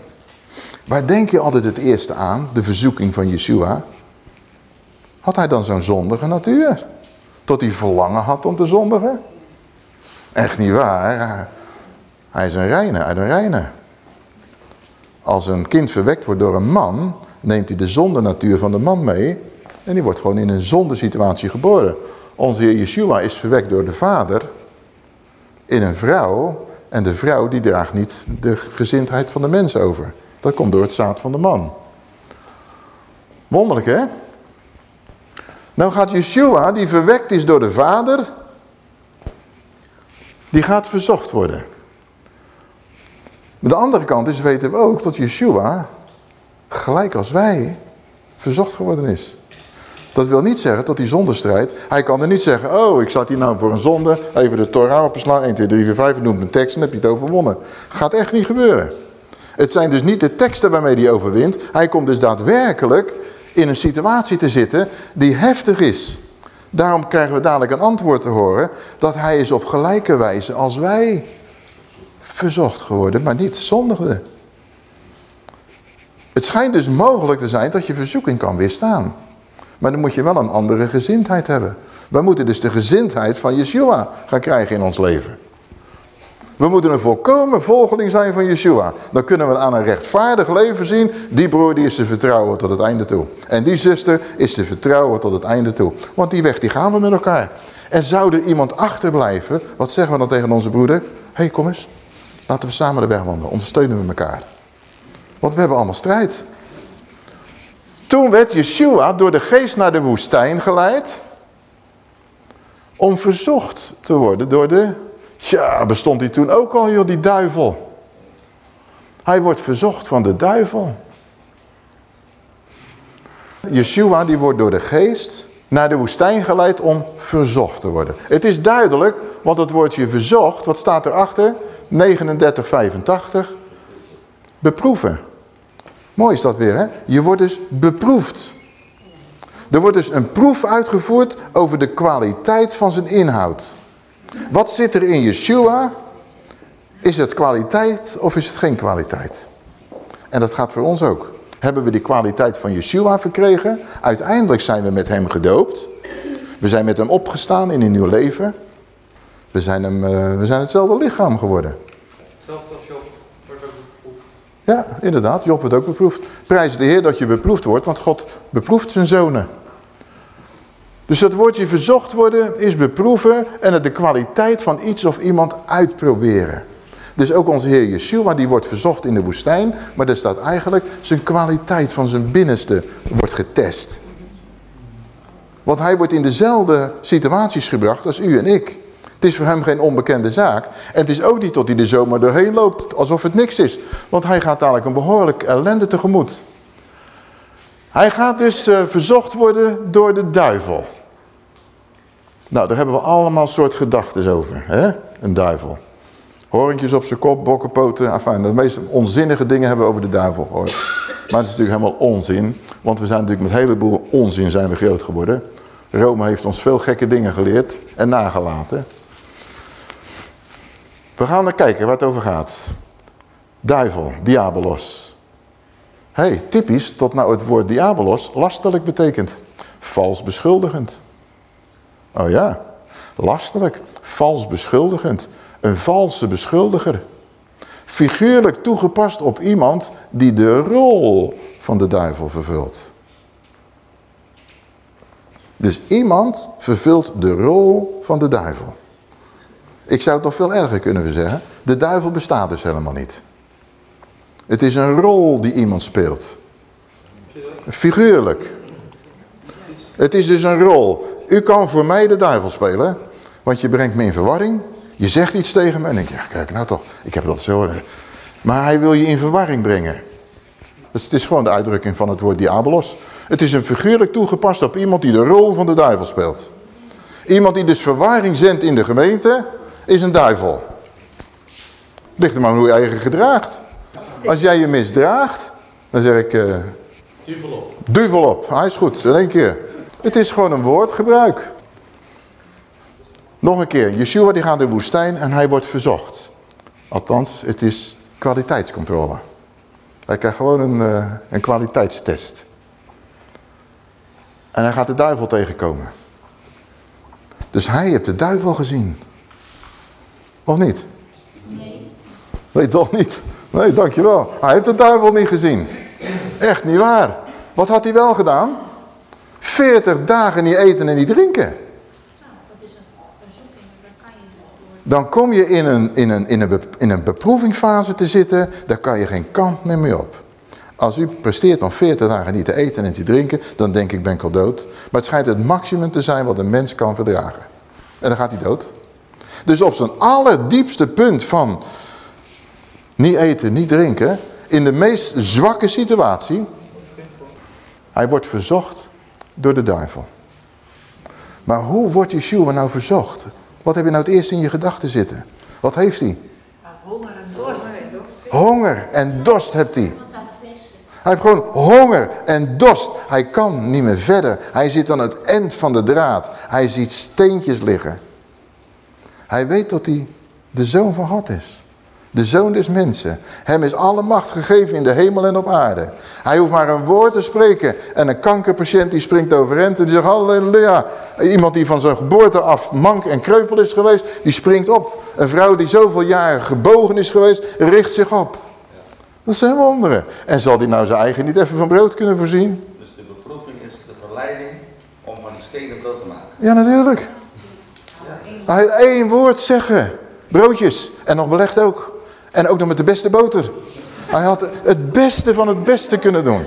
Waar denk je altijd het eerste aan? De verzoeking van Yeshua. Had hij dan zo'n zondige natuur? Tot hij verlangen had om te zondigen? Echt niet waar. Hij is een reine uit een reine. Als een kind verwekt wordt door een man, neemt hij de zonde-natuur van de man mee en die wordt gewoon in een zonde-situatie geboren. Onze Heer Yeshua is verwekt door de vader in een vrouw en de vrouw die draagt niet de gezindheid van de mens over. Dat komt door het zaad van de man. Wonderlijk hè? Nou gaat Yeshua, die verwekt is door de vader, die gaat verzocht worden. Maar de andere kant is, weten we ook dat Yeshua, gelijk als wij, verzocht geworden is. Dat wil niet zeggen dat die zondestrijd, hij kan er niet zeggen, oh ik zat hier nou voor een zonde, even de Torah opslaan, 1, 2, 3, 4, 5, noemt een tekst en heb je het overwonnen. Gaat echt niet gebeuren. Het zijn dus niet de teksten waarmee hij overwint, hij komt dus daadwerkelijk in een situatie te zitten die heftig is. Daarom krijgen we dadelijk een antwoord te horen dat hij is op gelijke wijze als wij verzocht geworden, maar niet zondigde. Het schijnt dus mogelijk te zijn dat je verzoeking kan weerstaan. Maar dan moet je wel een andere gezindheid hebben. We moeten dus de gezindheid van Yeshua gaan krijgen in ons leven. We moeten een volkomen volgeling zijn van Yeshua. Dan kunnen we aan een rechtvaardig leven zien. Die broer die is te vertrouwen tot het einde toe. En die zuster is te vertrouwen tot het einde toe. Want die weg die gaan we met elkaar. En zou er iemand achterblijven, wat zeggen we dan tegen onze broeder? Hé, hey, kom eens. Laten we samen de weg wandelen. Ondersteunen we elkaar. Want we hebben allemaal strijd. Toen werd Yeshua door de geest naar de woestijn geleid. Om verzocht te worden door de... Ja, bestond hij toen ook al, joh, die duivel. Hij wordt verzocht van de duivel. Yeshua die wordt door de geest naar de woestijn geleid om verzocht te worden. Het is duidelijk, want het woordje verzocht, wat staat erachter? 3985. Beproeven. Mooi is dat weer, hè? Je wordt dus beproefd. Er wordt dus een proef uitgevoerd over de kwaliteit van zijn inhoud. Wat zit er in Yeshua? Is het kwaliteit of is het geen kwaliteit? En dat gaat voor ons ook. Hebben we die kwaliteit van Yeshua verkregen? Uiteindelijk zijn we met hem gedoopt. We zijn met hem opgestaan in een nieuw leven. We zijn, hem, uh, we zijn hetzelfde lichaam geworden. Hetzelfde als Job wordt ook beproefd. Ja, inderdaad. Job wordt ook beproefd. Prijs de Heer dat je beproefd wordt, want God beproeft zijn zonen. Dus dat woordje verzocht worden is beproeven en het de kwaliteit van iets of iemand uitproberen. Dus ook onze Heer Yeshua, die wordt verzocht in de woestijn, maar er staat eigenlijk zijn kwaliteit van zijn binnenste wordt getest. Want hij wordt in dezelfde situaties gebracht als u en ik. Het is voor hem geen onbekende zaak. En het is ook niet tot hij er zomaar doorheen loopt, alsof het niks is. Want hij gaat dadelijk een behoorlijk ellende tegemoet. Hij gaat dus uh, verzocht worden door de duivel. Nou, daar hebben we allemaal soort gedachten over. Hè? Een duivel. Horentjes op zijn kop, bokkenpoten. Enfin, de meeste onzinnige dingen hebben we over de duivel gehoord. Maar het is natuurlijk helemaal onzin. Want we zijn natuurlijk met een heleboel onzin zijn we groot geworden. Rome heeft ons veel gekke dingen geleerd en nagelaten. We gaan naar kijken waar het over gaat. Duivel, diabolos. Hey, typisch tot nou het woord diabolos lastelijk betekent. Vals beschuldigend. Oh ja, lastelijk, vals beschuldigend. Een valse beschuldiger. Figuurlijk toegepast op iemand die de rol van de duivel vervult. Dus iemand vervult de rol van de duivel. Ik zou het nog veel erger kunnen zeggen. De duivel bestaat dus helemaal niet. Het is een rol die iemand speelt. Figuurlijk. Het is dus een rol. U kan voor mij de duivel spelen, want je brengt me in verwarring. Je zegt iets tegen me en ik denk, ja, kijk nou toch, ik heb dat zo. Maar hij wil je in verwarring brengen. Het is gewoon de uitdrukking van het woord diabolos. Het is een figuurlijk toegepast op iemand die de rol van de duivel speelt. Iemand die dus verwarring zendt in de gemeente, is een duivel. Ligt er maar hoe je eigen gedraagt. Als jij je misdraagt, dan zeg ik... Uh, op. Duivel op, hij is goed, in één keer. Het is gewoon een woordgebruik. Nog een keer, Yeshua die gaat in de woestijn en hij wordt verzocht. Althans, het is kwaliteitscontrole. Hij krijgt gewoon een, uh, een kwaliteitstest. En hij gaat de duivel tegenkomen. Dus hij heeft de duivel gezien. Of niet? Nee. Nee, toch niet? Nee, dankjewel. Hij heeft de duivel niet gezien. Echt niet waar. Wat had hij wel gedaan? 40 dagen niet eten en niet drinken. Dan kom je in een, in, een, in, een, in een beproevingfase te zitten, daar kan je geen kant meer mee op. Als u presteert om 40 dagen niet te eten en te drinken, dan denk ik ben ik al dood. Maar het schijnt het maximum te zijn wat een mens kan verdragen. En dan gaat hij dood. Dus op zijn allerdiepste punt van niet eten, niet drinken, in de meest zwakke situatie, hij wordt verzocht door de duivel. Maar hoe wordt Yeshua nou verzocht? Wat heb je nou het eerst in je gedachten zitten? Wat heeft hij? Honger en dorst. Honger en dorst hebt hij. Hij heeft gewoon honger en dorst. Hij kan niet meer verder. Hij zit aan het eind van de draad. Hij ziet steentjes liggen. Hij weet dat hij de zoon van God is. De zoon des mensen. Hem is alle macht gegeven in de hemel en op aarde. Hij hoeft maar een woord te spreken. En een kankerpatiënt die springt overeind en die zegt halleluja. Iemand die van zijn geboorte af mank en kreupel is geweest, die springt op. Een vrouw die zoveel jaren gebogen is geweest, richt zich op. Dat zijn wonderen. En zal die nou zijn eigen niet even van brood kunnen voorzien? Dus de beproeving is de verleiding om van die stenen brood te maken. Ja, natuurlijk. Hij één woord zeggen. Broodjes. En nog belegd ook. En ook nog met de beste boter. Hij had het beste van het beste kunnen doen.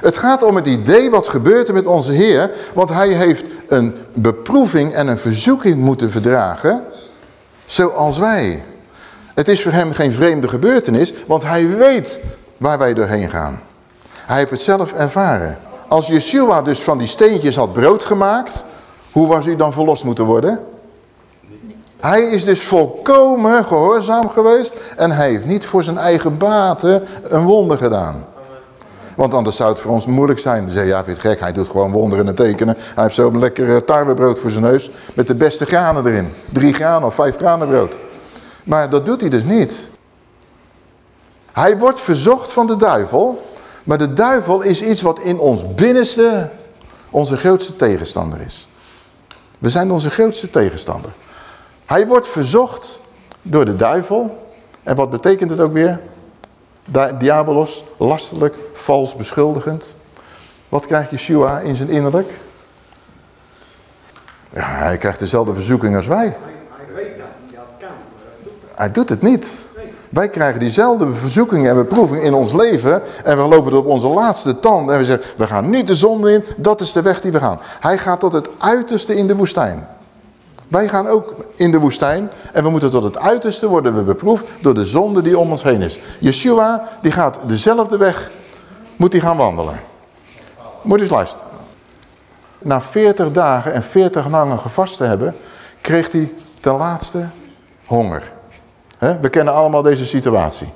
Het gaat om het idee wat gebeurt er met onze Heer. Want hij heeft een beproeving en een verzoeking moeten verdragen. Zoals wij. Het is voor hem geen vreemde gebeurtenis. Want hij weet waar wij doorheen gaan. Hij heeft het zelf ervaren. Als Yeshua dus van die steentjes had brood gemaakt. Hoe was u dan verlost moeten worden? Hij is dus volkomen gehoorzaam geweest en hij heeft niet voor zijn eigen baten een wonder gedaan. Want anders zou het voor ons moeilijk zijn. Je, ja, gek, hij doet gewoon wonderen en tekenen. Hij heeft zo'n lekker eh, tarwebrood voor zijn neus met de beste granen erin. Drie granen of vijf granen brood. Maar dat doet hij dus niet. Hij wordt verzocht van de duivel. Maar de duivel is iets wat in ons binnenste onze grootste tegenstander is. We zijn onze grootste tegenstander. Hij wordt verzocht door de duivel. En wat betekent het ook weer? Diabolos, lastelijk, vals beschuldigend. Wat krijgt Yeshua in zijn innerlijk? Ja, hij krijgt dezelfde verzoeking als wij. Hij weet dat hij kan. Hij doet het niet. Wij krijgen diezelfde verzoekingen en beproevingen in ons leven. En we lopen er op onze laatste tand. En we zeggen, we gaan niet de zonde in. Dat is de weg die we gaan. Hij gaat tot het uiterste in de woestijn. Wij gaan ook in de woestijn. En we moeten tot het uiterste worden we beproefd door de zonde die om ons heen is. Yeshua, die gaat dezelfde weg. Moet hij gaan wandelen. Moet eens luisteren. Na 40 dagen en 40 nachten gevast te hebben, kreeg hij ten laatste honger. We kennen allemaal deze situatie.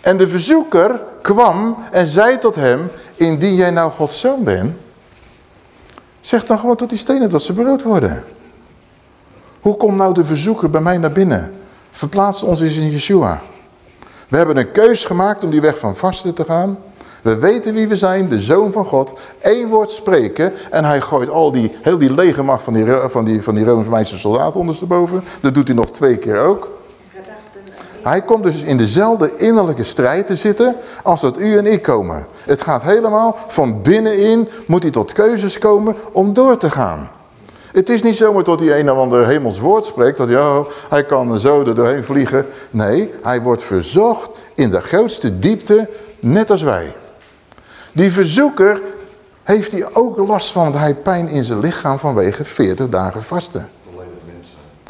En de verzoeker kwam en zei tot hem, indien jij nou Gods zoon bent, zeg dan gewoon tot die stenen dat ze brood worden. Hoe komt nou de verzoeker bij mij naar binnen? Verplaats ons eens in Yeshua. We hebben een keus gemaakt om die weg van vasten te gaan. We weten wie we zijn, de Zoon van God. Eén woord spreken en hij gooit al die, heel die legermacht van die, van die, van die Roomse soldaten ondersteboven. Dat doet hij nog twee keer ook. Hij komt dus in dezelfde innerlijke strijd te zitten als dat u en ik komen. Het gaat helemaal van binnenin, moet hij tot keuzes komen om door te gaan. Het is niet zomaar tot hij een of ander hemels woord spreekt, dat ja, hij kan zo er doorheen vliegen. Nee, hij wordt verzocht in de grootste diepte, net als wij. Die verzoeker heeft hij ook last van, want hij pijn in zijn lichaam vanwege 40 dagen vasten.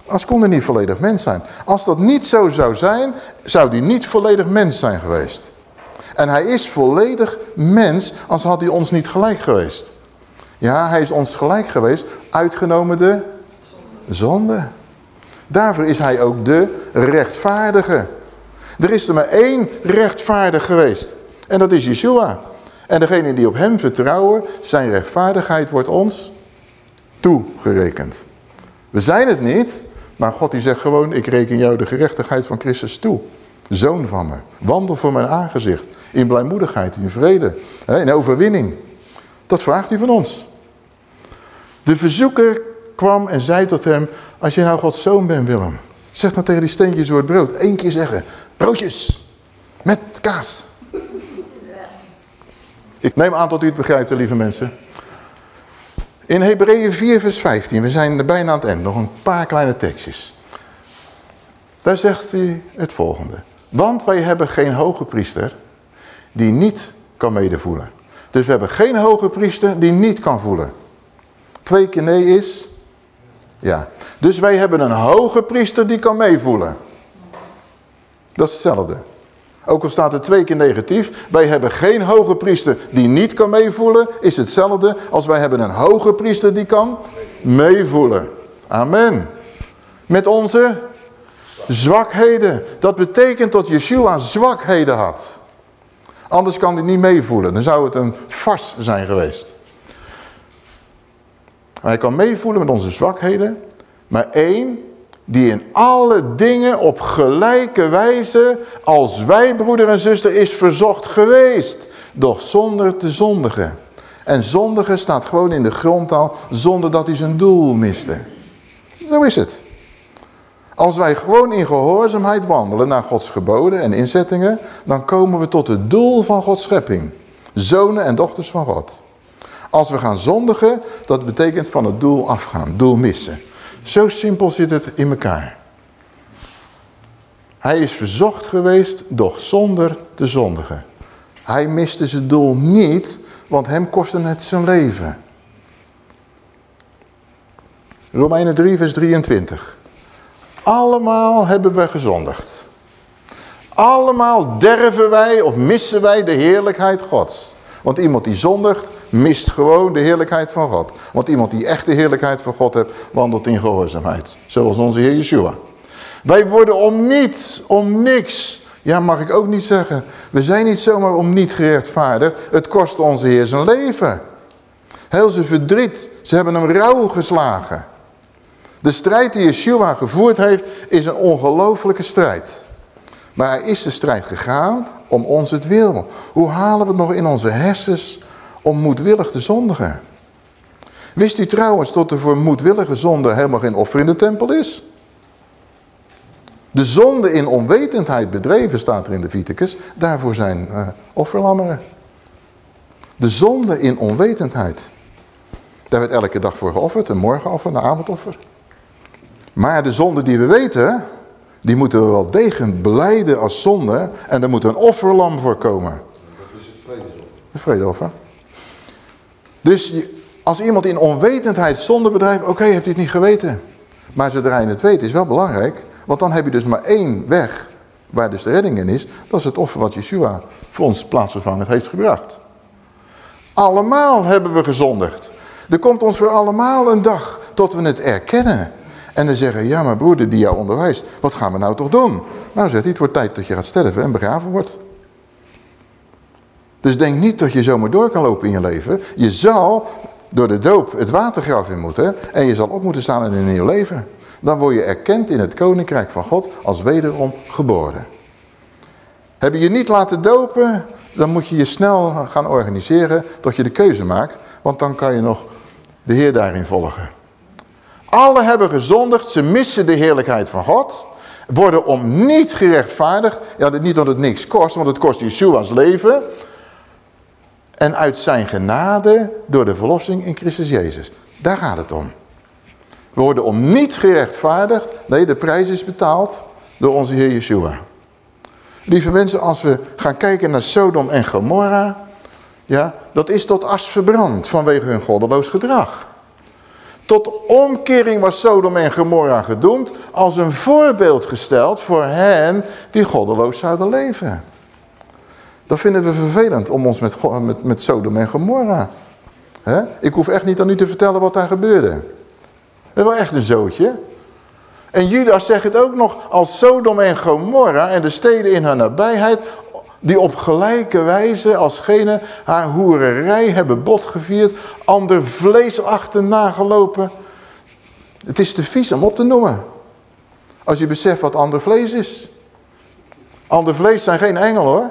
Als kon hij niet volledig mens zijn. Als dat niet zo zou zijn, zou hij niet volledig mens zijn geweest. En hij is volledig mens, als had hij ons niet gelijk geweest. Ja, hij is ons gelijk geweest, uitgenomen de zonde. Daarvoor is hij ook de rechtvaardige. Er is er maar één rechtvaardig geweest. En dat is Yeshua. En degene die op hem vertrouwen, zijn rechtvaardigheid wordt ons toegerekend. We zijn het niet, maar God die zegt gewoon, ik reken jou de gerechtigheid van Christus toe. Zoon van me. Wandel voor mijn aangezicht. In blijmoedigheid, in vrede, in overwinning. Dat vraagt hij van ons. De verzoeker kwam en zei tot hem, als je nou Gods zoon bent Willem, zeg dan tegen die steentjes het brood. Eén keer zeggen, broodjes met kaas. Ik neem aan dat u het begrijpt, lieve mensen. In Hebreeën 4 vers 15, we zijn bijna aan het eind, nog een paar kleine tekstjes. Daar zegt hij het volgende. Want wij hebben geen hoge priester die niet kan medevoelen. Dus we hebben geen hoge priester die niet kan voelen. Twee keer nee is? Ja. Dus wij hebben een hoge priester die kan meevoelen. Dat is hetzelfde. Ook al staat het twee keer negatief. Wij hebben geen hoge priester die niet kan meevoelen. Is hetzelfde als wij hebben een hoge priester die kan meevoelen. Amen. Met onze zwakheden. Dat betekent dat Yeshua zwakheden had. Anders kan hij niet meevoelen. Dan zou het een vast zijn geweest. Hij kan meevoelen met onze zwakheden. Maar één, die in alle dingen op gelijke wijze als wij, broeder en zuster, is verzocht geweest, doch zonder te zondigen. En zondigen staat gewoon in de grondtaal zonder dat hij zijn doel miste. Zo is het. Als wij gewoon in gehoorzaamheid wandelen naar Gods geboden en inzettingen, dan komen we tot het doel van Gods schepping. Zonen en dochters van God. Als we gaan zondigen, dat betekent van het doel afgaan, doel missen. Zo simpel zit het in elkaar. Hij is verzocht geweest, doch zonder te zondigen. Hij miste zijn doel niet, want hem kostte het zijn leven. Romeinen 3 vers 23. Allemaal hebben we gezondigd. Allemaal derven wij of missen wij de heerlijkheid Gods. Want iemand die zondigt, mist gewoon de heerlijkheid van God. Want iemand die echt de heerlijkheid van God heeft, wandelt in gehoorzaamheid. Zoals onze Heer Yeshua. Wij worden om niets, om niks. Ja, mag ik ook niet zeggen. We zijn niet zomaar om niet gerechtvaardigd. Het kost onze Heer zijn leven. Heel zijn verdriet. Ze hebben hem rauw geslagen. De strijd die Yeshua gevoerd heeft, is een ongelofelijke strijd. Maar hij is de strijd gegaan om ons het wil. Hoe halen we het nog in onze hersens om moedwillig te zondigen? Wist u trouwens dat er voor moedwillige zonde helemaal geen offer in de tempel is? De zonde in onwetendheid bedreven, staat er in de Viticus, daarvoor zijn uh, offerlammeren. De zonde in onwetendheid. Daar werd elke dag voor geofferd, een morgenoffer, een avondoffer. Maar de zonde die we weten, die moeten we wel degelijk beleiden als zonde. En daar moet een offerlam voor komen. Dat is het vredesoffer. Het vredeoffer. Dus als iemand in onwetendheid zonde bedrijft, oké, okay, hebt u het niet geweten. Maar zodra je het weet, is wel belangrijk. Want dan heb je dus maar één weg waar dus de redding in is. Dat is het offer wat Yeshua voor ons plaatsvervangend heeft gebracht. Allemaal hebben we gezondigd. Er komt ons voor allemaal een dag tot we het erkennen. En dan zeggen, ja maar broeder die jou onderwijst, wat gaan we nou toch doen? Nou zegt hij, het wordt tijd dat je gaat sterven en begraven wordt. Dus denk niet dat je zomaar door kan lopen in je leven. Je zal door de doop het watergraf in moeten en je zal op moeten staan in een nieuw leven. Dan word je erkend in het koninkrijk van God als wederom geboren. Heb je je niet laten dopen, dan moet je je snel gaan organiseren tot je de keuze maakt. Want dan kan je nog de Heer daarin volgen. Alle hebben gezondigd, ze missen de heerlijkheid van God. Worden om niet gerechtvaardigd. Ja, niet dat het niks kost, want het kost Yeshua's leven. En uit zijn genade door de verlossing in Christus Jezus. Daar gaat het om. We worden om niet gerechtvaardigd. Nee, de prijs is betaald door onze Heer Yeshua. Lieve mensen, als we gaan kijken naar Sodom en Gomorra. Ja, dat is tot as verbrand vanwege hun goddeloos gedrag. Tot omkering was Sodom en Gomorra gedoemd als een voorbeeld gesteld voor hen die goddeloos zouden leven. Dat vinden we vervelend om ons met, met, met Sodom en Gomorra. He? Ik hoef echt niet aan u te vertellen wat daar gebeurde. Dat was echt een zootje. En Judas zegt het ook nog als Sodom en Gomorra en de steden in haar nabijheid die op gelijke wijze alsgene haar hoererij hebben botgevierd, ander vlees achterna gelopen. Het is te vies om op te noemen. Als je beseft wat ander vlees is. Ander vlees zijn geen engel hoor.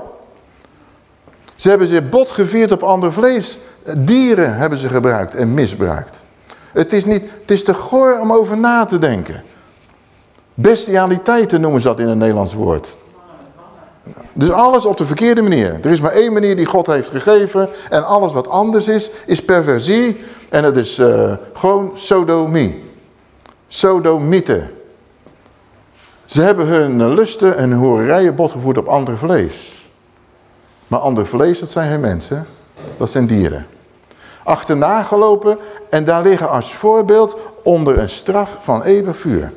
Ze hebben zich bot gevierd op ander vlees. Dieren hebben ze gebruikt en misbruikt. Het is, niet, het is te goor om over na te denken. Bestialiteiten noemen ze dat in een Nederlands woord. Dus alles op de verkeerde manier. Er is maar één manier die God heeft gegeven. En alles wat anders is, is perversie. En het is uh, gewoon sodomie. Sodomieten. Ze hebben hun lusten en horerijen botgevoerd op ander vlees. Maar ander vlees, dat zijn geen mensen. Dat zijn dieren. Achterna gelopen en daar liggen als voorbeeld onder een straf van eeuwig vuur.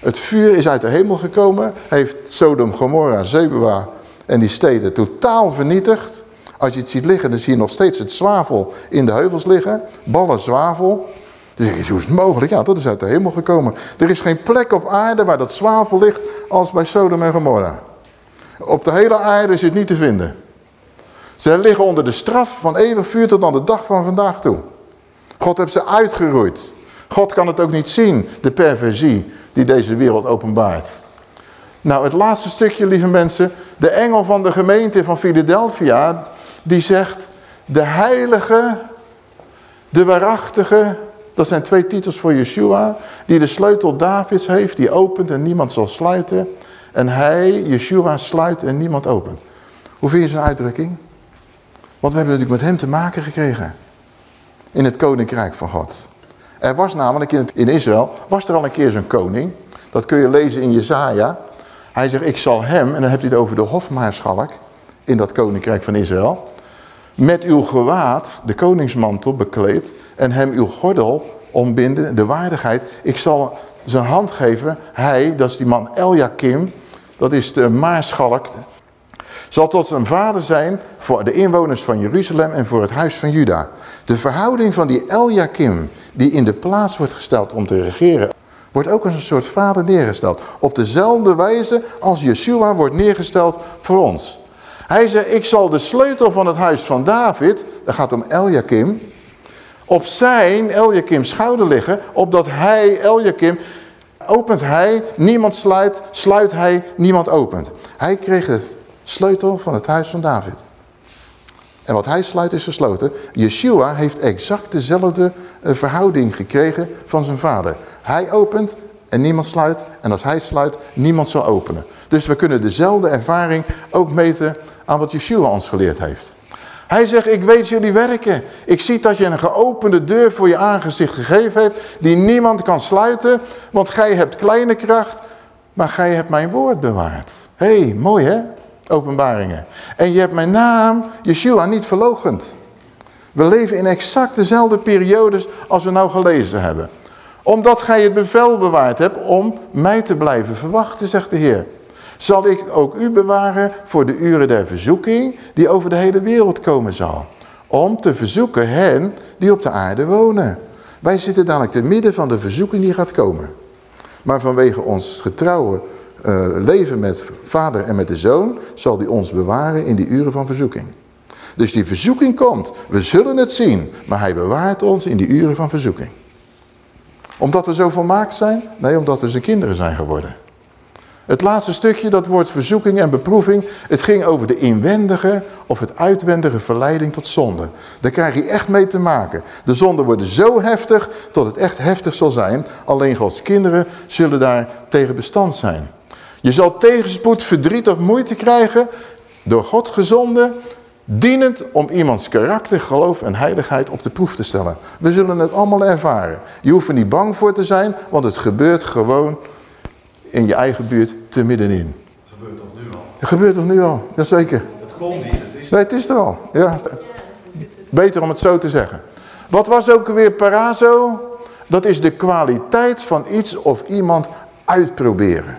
Het vuur is uit de hemel gekomen, heeft Sodom, Gomorra, Zebua en die steden totaal vernietigd. Als je het ziet liggen, dan zie je nog steeds het zwavel in de heuvels liggen. Ballen zwavel. Dan zeg hoe is het mogelijk? Ja, dat is uit de hemel gekomen. Er is geen plek op aarde waar dat zwavel ligt als bij Sodom en Gomorra. Op de hele aarde is het niet te vinden. Ze liggen onder de straf van eeuwig vuur tot aan de dag van vandaag toe. God heeft ze uitgeroeid. God kan het ook niet zien, de perversie die deze wereld openbaart. Nou, het laatste stukje, lieve mensen. De engel van de gemeente van Philadelphia, die zegt... De heilige, de waarachtige, dat zijn twee titels voor Yeshua... die de sleutel Davids heeft, die opent en niemand zal sluiten... En hij, Yeshua, sluit en niemand opent. Hoe vind je zo'n uitdrukking? Want we hebben natuurlijk met hem te maken gekregen. In het koninkrijk van God. Er was namelijk in, het, Israël, was er al een keer zo'n koning. Dat kun je lezen in Jezaja. Hij zegt, ik zal hem, en dan heb hij het over de hofmaarschalk in dat koninkrijk van Israël. Met uw gewaad, de koningsmantel bekleed, en hem uw gordel ombinden, de waardigheid. Ik zal zijn hand geven, hij, dat is die man Eljakim, dat is de maarschalk, zal tot zijn vader zijn voor de inwoners van Jeruzalem en voor het huis van Juda. De verhouding van die Eljakim, die in de plaats wordt gesteld om te regeren, wordt ook als een soort vader neergesteld. Op dezelfde wijze als Yeshua wordt neergesteld voor ons. Hij zegt, ik zal de sleutel van het huis van David, dat gaat om Eljakim, op zijn, Eljakim, schouder liggen, opdat hij, Eljakim, opent hij, niemand sluit, sluit hij, niemand opent. Hij kreeg het sleutel van het huis van David. En wat hij sluit is gesloten. Yeshua heeft exact dezelfde eh, verhouding gekregen van zijn vader. Hij opent en niemand sluit. En als hij sluit, niemand zal openen. Dus we kunnen dezelfde ervaring ook meten aan wat Yeshua ons geleerd heeft. Hij zegt, ik weet jullie werken. Ik zie dat je een geopende deur voor je aangezicht gegeven heeft, die niemand kan sluiten, want gij hebt kleine kracht, maar gij hebt mijn woord bewaard. Hé, hey, mooi hè? Openbaringen. En je hebt mijn naam, Yeshua, niet verlogend. We leven in exact dezelfde periodes als we nou gelezen hebben. Omdat gij het bevel bewaard hebt om mij te blijven verwachten, zegt de Heer zal ik ook u bewaren voor de uren der verzoeking die over de hele wereld komen zal. Om te verzoeken hen die op de aarde wonen. Wij zitten dadelijk te midden van de verzoeking die gaat komen. Maar vanwege ons getrouwe uh, leven met vader en met de zoon... zal die ons bewaren in die uren van verzoeking. Dus die verzoeking komt. We zullen het zien. Maar hij bewaart ons in die uren van verzoeking. Omdat we zo volmaakt zijn? Nee, omdat we zijn kinderen zijn geworden. Het laatste stukje, dat woord verzoeking en beproeving, het ging over de inwendige of het uitwendige verleiding tot zonde. Daar krijg je echt mee te maken. De zonden worden zo heftig tot het echt heftig zal zijn. Alleen Gods kinderen zullen daar tegen bestand zijn. Je zal tegenspoed, verdriet of moeite krijgen door God gezonden, dienend om iemands karakter, geloof en heiligheid op de proef te stellen. We zullen het allemaal ervaren. Je hoeft er niet bang voor te zijn, want het gebeurt gewoon in je eigen buurt te middenin. Dat gebeurt toch nu al? Dat gebeurt toch nu al, jazeker. Het komt niet, het is Nee, het is er al. Ja. Beter om het zo te zeggen. Wat was ook weer parazo? Dat is de kwaliteit van iets of iemand uitproberen.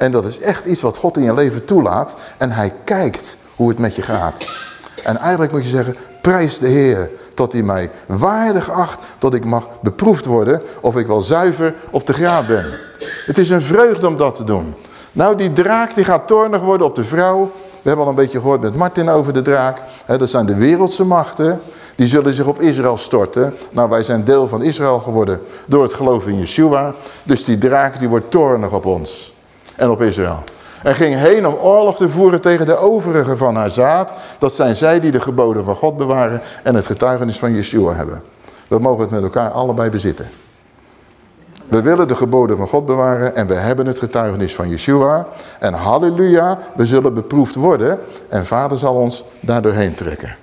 En dat is echt iets wat God in je leven toelaat. En hij kijkt hoe het met je gaat. En eigenlijk moet je zeggen, prijs de Heer dat hij mij waardig acht dat ik mag beproefd worden of ik wel zuiver op de graad ben. Het is een vreugde om dat te doen. Nou, die draak die gaat toornig worden op de vrouw. We hebben al een beetje gehoord met Martin over de draak. dat zijn de wereldse machten. Die zullen zich op Israël storten. Nou, wij zijn deel van Israël geworden door het geloof in Yeshua. Dus die draak die wordt toornig op ons en op Israël. En ging heen om oorlog te voeren tegen de overigen van haar zaad. Dat zijn zij die de geboden van God bewaren en het getuigenis van Yeshua hebben. We mogen het met elkaar allebei bezitten. We willen de geboden van God bewaren en we hebben het getuigenis van Yeshua. En halleluja, we zullen beproefd worden en vader zal ons daardoorheen trekken.